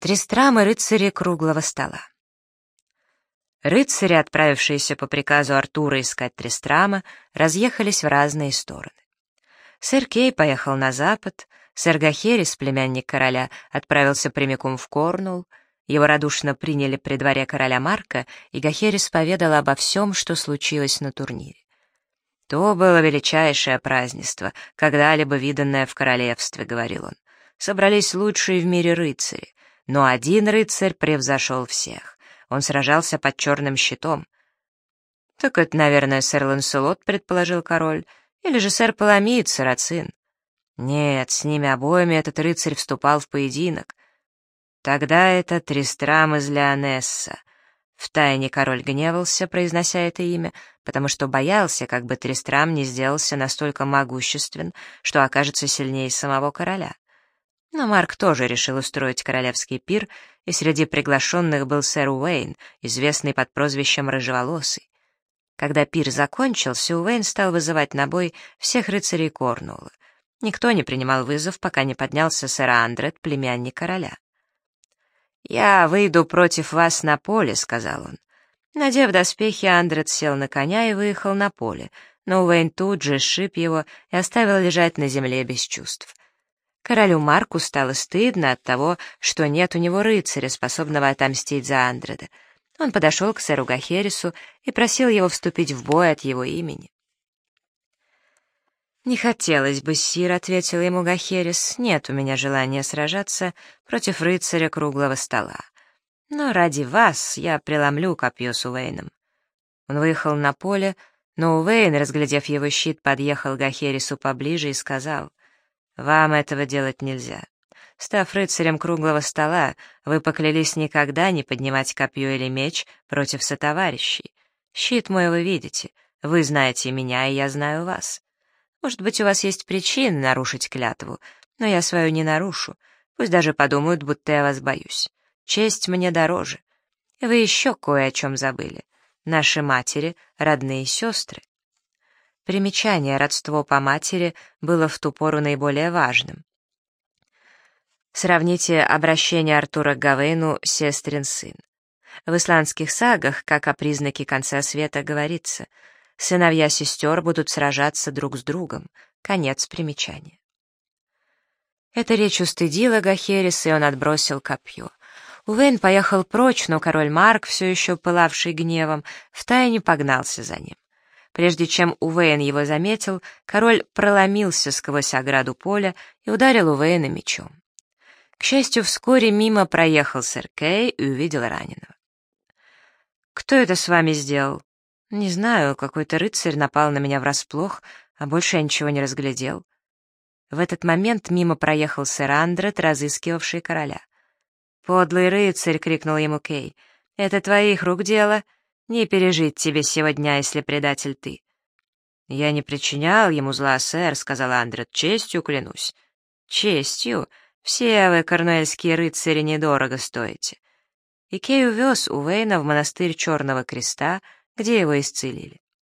Трестрам и рыцари круглого стола. Рыцари, отправившиеся по приказу Артура искать Трестрама, разъехались в разные стороны. Сэр Кей поехал на запад, сэр Гахерис, племянник короля, отправился прямиком в Корнул, его радушно приняли при дворе короля Марка, и Гахерис поведал обо всем, что случилось на турнире. «То было величайшее празднество, когда-либо виданное в королевстве», — говорил он. «Собрались лучшие в мире рыцари, но один рыцарь превзошел всех. Он сражался под черным щитом. «Так это, наверное, сэр Ланселот», — предположил король, «или же сэр Паламид, сарацин». Нет, с ними обоими этот рыцарь вступал в поединок. Тогда это Тристрам из Леонесса. Втайне король гневался, произнося это имя, потому что боялся, как бы Тристрам не сделался настолько могуществен, что окажется сильнее самого короля. Но Марк тоже решил устроить королевский пир, и среди приглашенных был сэр Уэйн, известный под прозвищем Рыжеволосый. Когда пир закончился, Уэйн стал вызывать на бой всех рыцарей Корнуолла. Никто не принимал вызов, пока не поднялся сэр Андрет, племянник короля. «Я выйду против вас на поле», — сказал он. Надев доспехи, Андрет сел на коня и выехал на поле, но Уэйн тут же сшиб его и оставил лежать на земле без чувств. Королю Марку стало стыдно от того, что нет у него рыцаря, способного отомстить за Андреда. Он подошел к сэру Гахерису и просил его вступить в бой от его имени. «Не хотелось бы, сир», — ответил ему Гахерис, — «нет у меня желания сражаться против рыцаря круглого стола. Но ради вас я преломлю копье с Уэйном». Он выехал на поле, но Уэйн, разглядев его щит, подъехал к Гахерису поближе и сказал, вам этого делать нельзя. Став рыцарем круглого стола, вы поклялись никогда не поднимать копье или меч против сотоварищей. Щит мой вы видите, вы знаете меня, и я знаю вас. Может быть, у вас есть причины нарушить клятву, но я свою не нарушу. Пусть даже подумают, будто я вас боюсь. Честь мне дороже. Вы еще кое о чем забыли. Наши матери — родные сестры. Примечание «родство по матери» было в ту пору наиболее важным. Сравните обращение Артура к Гавейну «сестрин сын». В исландских сагах, как о признаке конца света, говорится «сыновья сестер будут сражаться друг с другом». Конец примечания. Эта речь устыдила Гахериса, и он отбросил копье. Увейн поехал прочь, но король Марк, все еще пылавший гневом, втайне погнался за ним. Прежде чем Увейн его заметил, король проломился сквозь ограду поля и ударил Увейна мечом. К счастью, вскоре мимо проехал сэр Кей и увидел раненого. «Кто это с вами сделал?» «Не знаю, какой-то рыцарь напал на меня врасплох, а больше я ничего не разглядел». В этот момент мимо проехал сэр Андрет, разыскивавший короля. «Подлый рыцарь!» — крикнул ему Кей. «Это твоих рук дело!» Не пережить тебе сегодня, если предатель ты. Я не причинял ему зла, сэр, — сказал Андрет, — честью клянусь. Честью? Все вы, корнуэльские рыцари, недорого стоите. И Кей увез Увейна в монастырь Черного Креста, где его исцелили.